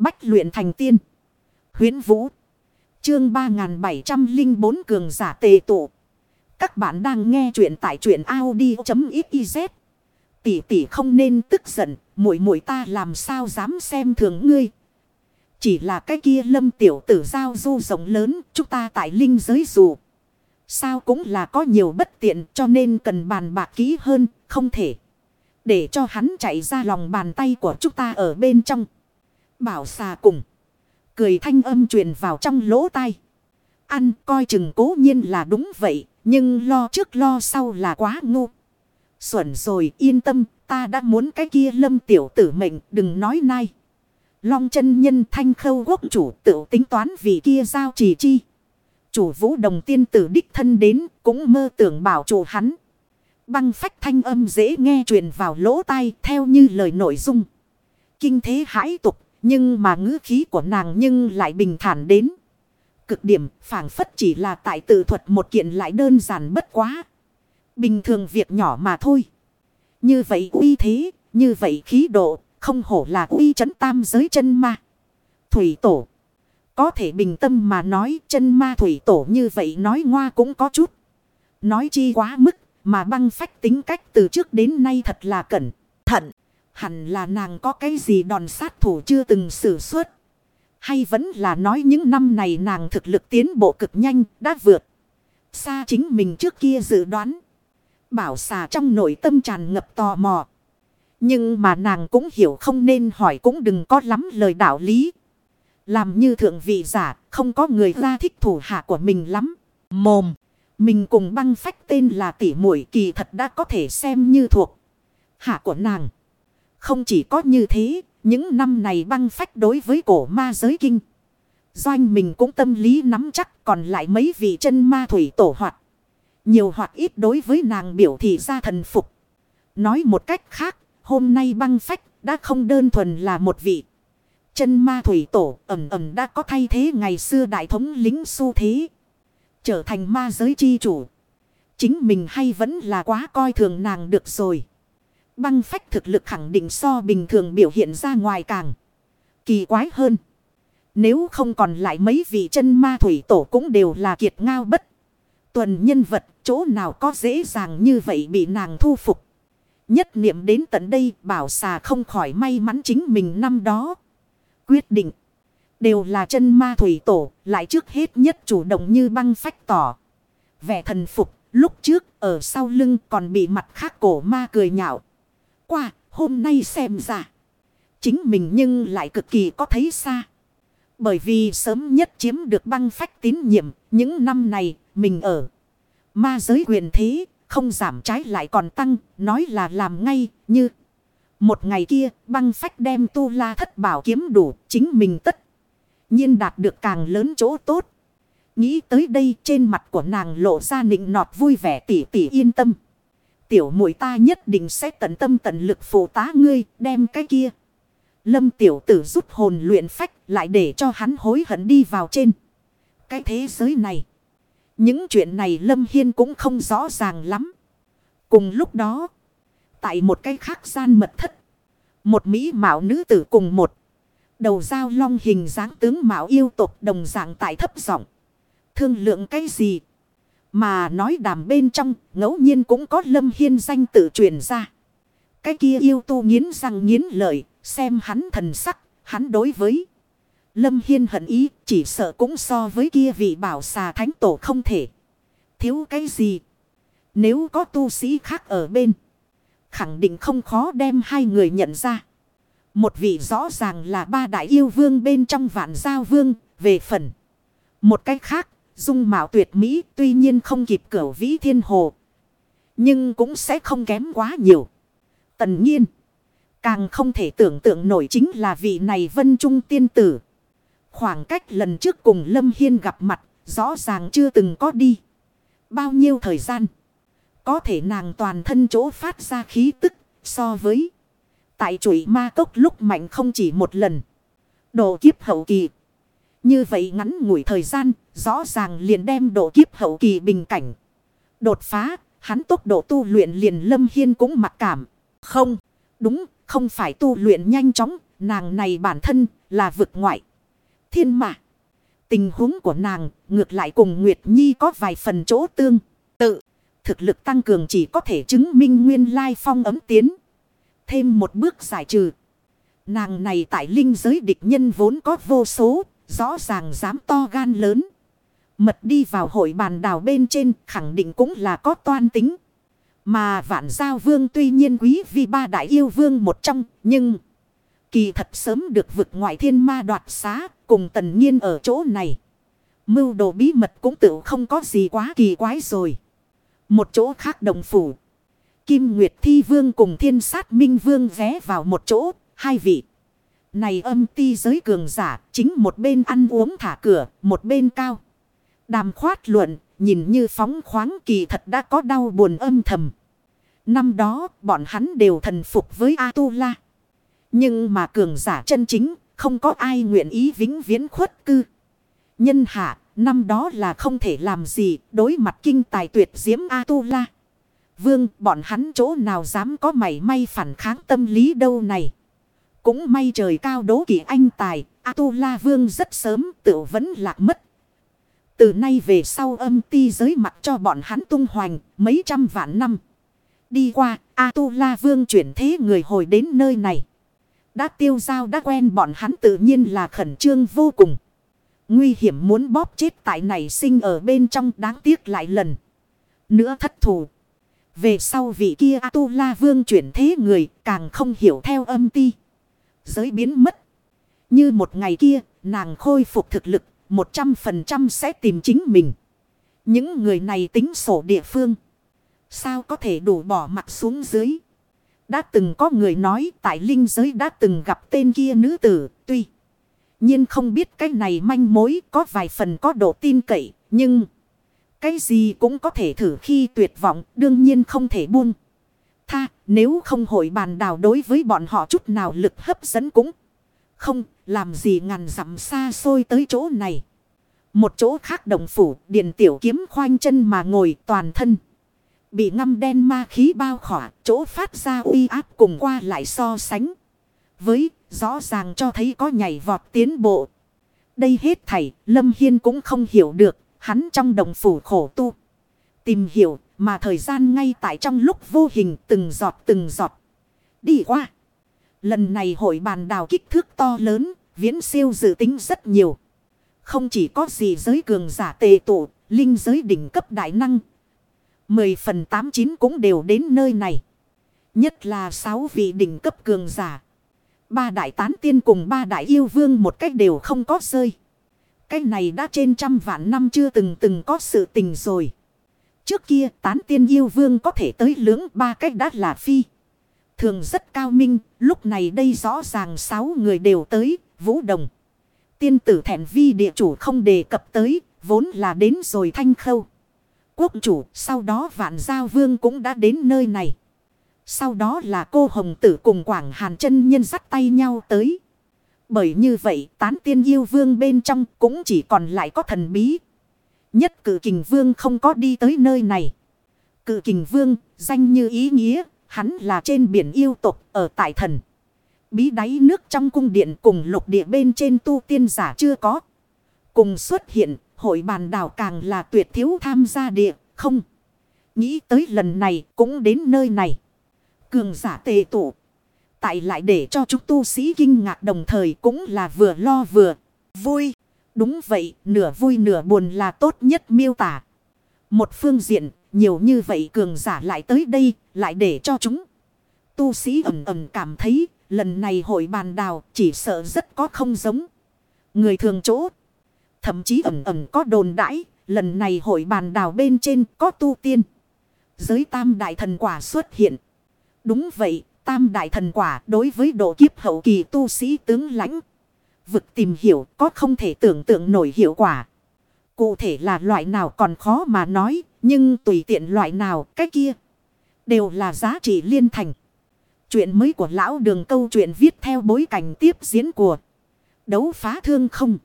Bách luyện thành tiên. Huyến Vũ. Chương 3704 cường giả tề tụ. Các bạn đang nghe truyện tại truyện Audi.xyz. Tỷ tỷ không nên tức giận, muội muội ta làm sao dám xem thường ngươi. Chỉ là cái kia lâm tiểu tử giao du rộng lớn, chúng ta tại linh giới dù. Sao cũng là có nhiều bất tiện cho nên cần bàn bạc kỹ hơn, không thể. Để cho hắn chạy ra lòng bàn tay của chúng ta ở bên trong. Bảo xà cùng. Cười thanh âm truyền vào trong lỗ tai. Ăn coi chừng cố nhiên là đúng vậy. Nhưng lo trước lo sau là quá ngu. Xuẩn rồi, yên tâm. Ta đã muốn cái kia lâm tiểu tử mệnh, đừng nói nay Long chân nhân thanh khâu quốc chủ tự tính toán vì kia giao chỉ chi. Chủ vũ đồng tiên tử đích thân đến cũng mơ tưởng bảo chủ hắn. Băng phách thanh âm dễ nghe truyền vào lỗ tai theo như lời nội dung. Kinh thế hãi tục nhưng mà ngữ khí của nàng nhưng lại bình thản đến. Cực điểm phảng phất chỉ là tại tự thuật một kiện lại đơn giản bất quá. Bình thường việc nhỏ mà thôi. Như vậy uy thế, như vậy khí độ, không hổ là uy chấn tam giới chân ma. Thủy tổ. Có thể bình tâm mà nói chân ma thủy tổ như vậy nói ngoa cũng có chút. Nói chi quá mức mà băng phách tính cách từ trước đến nay thật là cẩn thận. Hẳn là nàng có cái gì đòn sát thủ chưa từng sử xuất. Hay vẫn là nói những năm này nàng thực lực tiến bộ cực nhanh đã vượt. Xa chính mình trước kia dự đoán. Bảo xà trong nội tâm tràn ngập tò mò. Nhưng mà nàng cũng hiểu không nên hỏi cũng đừng có lắm lời đạo lý. Làm như thượng vị giả, không có người ra thích thủ hạ của mình lắm. Mồm, mình cùng băng phách tên là tỷ muội kỳ thật đã có thể xem như thuộc hạ của nàng. Không chỉ có như thế, những năm này băng phách đối với cổ ma giới kinh. Doanh mình cũng tâm lý nắm chắc còn lại mấy vị chân ma thủy tổ hoạt. Nhiều hoặc ít đối với nàng biểu thị ra thần phục. Nói một cách khác, hôm nay băng phách đã không đơn thuần là một vị. Chân ma thủy tổ ẩm ẩm đã có thay thế ngày xưa đại thống lính su thế. Trở thành ma giới chi chủ. Chính mình hay vẫn là quá coi thường nàng được rồi. Băng phách thực lực khẳng định so bình thường biểu hiện ra ngoài càng kỳ quái hơn. Nếu không còn lại mấy vị chân ma thủy tổ cũng đều là kiệt ngao bất. Tuần nhân vật, chỗ nào có dễ dàng như vậy bị nàng thu phục. Nhất niệm đến tận đây, bảo xà không khỏi may mắn chính mình năm đó. Quyết định. Đều là chân ma thủy tổ. Lại trước hết nhất chủ động như băng phách tỏ. Vẻ thần phục. Lúc trước, ở sau lưng còn bị mặt khác cổ ma cười nhạo qua, hôm nay xem ra. Chính mình nhưng lại cực kỳ có thấy xa. Bởi vì sớm nhất chiếm được băng phách tín nhiệm, những năm này mình ở. Ma giới quyền thế, không giảm trái lại còn tăng, nói là làm ngay, như. Một ngày kia, băng phách đem tu la thất bảo kiếm đủ, chính mình tất. nhiên đạt được càng lớn chỗ tốt. Nghĩ tới đây trên mặt của nàng lộ ra nịnh nọt vui vẻ tỉ tỉ yên tâm tiểu muội ta nhất định sẽ tận tâm tận lực phụ tá ngươi, đem cái kia. Lâm tiểu tử rút hồn luyện phách lại để cho hắn hối hận đi vào trên. Cái thế giới này. Những chuyện này Lâm Hiên cũng không rõ ràng lắm. Cùng lúc đó. Tại một cái khác gian mật thất. Một mỹ mạo nữ tử cùng một. Đầu dao long hình dáng tướng mạo yêu tục đồng dạng tại thấp giọng Thương lượng cái gì? Mà nói đàm bên trong, ngẫu nhiên cũng có lâm hiên danh tự truyền ra. Cái kia yêu tu nghiến răng nghiến lợi, xem hắn thần sắc, hắn đối với. Lâm hiên hận ý, chỉ sợ cũng so với kia vị bảo xà thánh tổ không thể. Thiếu cái gì? Nếu có tu sĩ khác ở bên, khẳng định không khó đem hai người nhận ra. Một vị rõ ràng là ba đại yêu vương bên trong vạn giao vương, về phần. Một cách khác, Dung mạo tuyệt mỹ tuy nhiên không kịp cửu vĩ thiên hồ. Nhưng cũng sẽ không kém quá nhiều. Tần nhiên. Càng không thể tưởng tượng nổi chính là vị này vân trung tiên tử. Khoảng cách lần trước cùng Lâm Hiên gặp mặt rõ ràng chưa từng có đi. Bao nhiêu thời gian. Có thể nàng toàn thân chỗ phát ra khí tức so với. Tại chuỗi ma cốc lúc mạnh không chỉ một lần. Đồ kiếp hậu kỳ. Như vậy ngắn ngủi thời gian, rõ ràng liền đem độ kiếp hậu kỳ bình cảnh. Đột phá, hắn tốc độ tu luyện liền lâm hiên cũng mặc cảm. Không, đúng, không phải tu luyện nhanh chóng, nàng này bản thân là vực ngoại. Thiên mạ. Tình huống của nàng ngược lại cùng Nguyệt Nhi có vài phần chỗ tương tự. Thực lực tăng cường chỉ có thể chứng minh nguyên lai phong ấm tiến. Thêm một bước giải trừ. Nàng này tại linh giới địch nhân vốn có vô số, rõ ràng dám to gan lớn. Mật đi vào hội bàn đảo bên trên khẳng định cũng là có toan tính. Mà vạn giao vương tuy nhiên quý vì ba đại yêu vương một trong, nhưng kỳ thật sớm được vực ngoại thiên ma đoạt xá, cùng tần nhiên ở chỗ này. Mưu đồ bí mật cũng tự không có gì quá kỳ quái rồi. Một chỗ khác đồng phủ. Kim Nguyệt Thi Vương cùng Thiên Sát Minh Vương ghé vào một chỗ, hai vị. Này âm ti giới cường giả, chính một bên ăn uống thả cửa, một bên cao. Đàm khoát luận, nhìn như phóng khoáng kỳ thật đã có đau buồn âm thầm. Năm đó, bọn hắn đều thần phục với A-tu-la. Nhưng mà cường giả chân chính, không có ai nguyện ý vĩnh viễn khuất cư. Nhân hạ, năm đó là không thể làm gì đối mặt kinh tài tuyệt diễm A-tu-la. Vương, bọn hắn chỗ nào dám có mảy may phản kháng tâm lý đâu này. Cũng may trời cao đố kỵ anh tài, A-tu-la Vương rất sớm tự vẫn lạc mất. Từ nay về sau âm ti giới mặt cho bọn hắn tung hoành mấy trăm vạn năm. Đi qua, A-tu-la Vương chuyển thế người hồi đến nơi này. Đã tiêu giao đã quen bọn hắn tự nhiên là khẩn trương vô cùng. Nguy hiểm muốn bóp chết tại này sinh ở bên trong đáng tiếc lại lần. Nữa thất thủ. Về sau vị kia A-tu-la vương chuyển thế người càng không hiểu theo âm ti. Giới biến mất. Như một ngày kia nàng khôi phục thực lực 100% sẽ tìm chính mình. Những người này tính sổ địa phương. Sao có thể đủ bỏ mặt xuống dưới. Đã từng có người nói tại linh giới đã từng gặp tên kia nữ tử, tuy nhiên không biết cái này manh mối có vài phần có độ tin cậy, nhưng cái gì cũng có thể thử khi tuyệt vọng, đương nhiên không thể buông. Tha, nếu không hội bàn đào đối với bọn họ chút nào lực hấp dẫn cũng không, làm gì ngàn dặm xa xôi tới chỗ này. Một chỗ khác đồng phủ, điện tiểu kiếm khoanh chân mà ngồi toàn thân. Bị ngâm đen ma khí bao khỏa, chỗ phát ra uy áp cùng qua lại so sánh. Với, rõ ràng cho thấy có nhảy vọt tiến bộ. Đây hết thảy, Lâm Hiên cũng không hiểu được, hắn trong đồng phủ khổ tu. Tìm hiểu, mà thời gian ngay tại trong lúc vô hình từng giọt từng giọt. Đi qua. Lần này hội bàn đào kích thước to lớn, viễn siêu dự tính rất nhiều. Không chỉ có gì giới cường giả tề tụ, linh giới đỉnh cấp đại năng, Mười phần tám chín cũng đều đến nơi này. Nhất là sáu vị đỉnh cấp cường giả. Ba đại tán tiên cùng ba đại yêu vương một cách đều không có rơi. Cái này đã trên trăm vạn năm chưa từng từng có sự tình rồi. Trước kia tán tiên yêu vương có thể tới lưỡng ba cách đã là phi. Thường rất cao minh, lúc này đây rõ ràng sáu người đều tới, vũ đồng. Tiên tử thẹn vi địa chủ không đề cập tới, vốn là đến rồi thanh khâu quốc chủ, sau đó vạn giao vương cũng đã đến nơi này. Sau đó là cô hồng tử cùng quảng hàn chân nhân dắt tay nhau tới. Bởi như vậy tán tiên yêu vương bên trong cũng chỉ còn lại có thần bí. Nhất cử kình vương không có đi tới nơi này. Cự kình vương, danh như ý nghĩa, hắn là trên biển yêu tục ở tại thần. Bí đáy nước trong cung điện cùng lục địa bên trên tu tiên giả chưa có. Cùng xuất hiện hội bàn đảo càng là tuyệt thiếu tham gia địa, không. Nghĩ tới lần này cũng đến nơi này. Cường giả tề tụ. Tại lại để cho chúng tu sĩ kinh ngạc đồng thời cũng là vừa lo vừa vui. Đúng vậy, nửa vui nửa buồn là tốt nhất miêu tả. Một phương diện, nhiều như vậy cường giả lại tới đây, lại để cho chúng. Tu sĩ ẩm ẩm cảm thấy, lần này hội bàn đào chỉ sợ rất có không giống. Người thường chỗ Thậm chí ẩm ẩm có đồn đãi, lần này hội bàn đào bên trên có tu tiên. Giới tam đại thần quả xuất hiện. Đúng vậy, tam đại thần quả đối với độ kiếp hậu kỳ tu sĩ tướng lãnh. Vực tìm hiểu có không thể tưởng tượng nổi hiệu quả. Cụ thể là loại nào còn khó mà nói, nhưng tùy tiện loại nào, cái kia. Đều là giá trị liên thành. Chuyện mới của lão đường câu chuyện viết theo bối cảnh tiếp diễn của đấu phá thương không.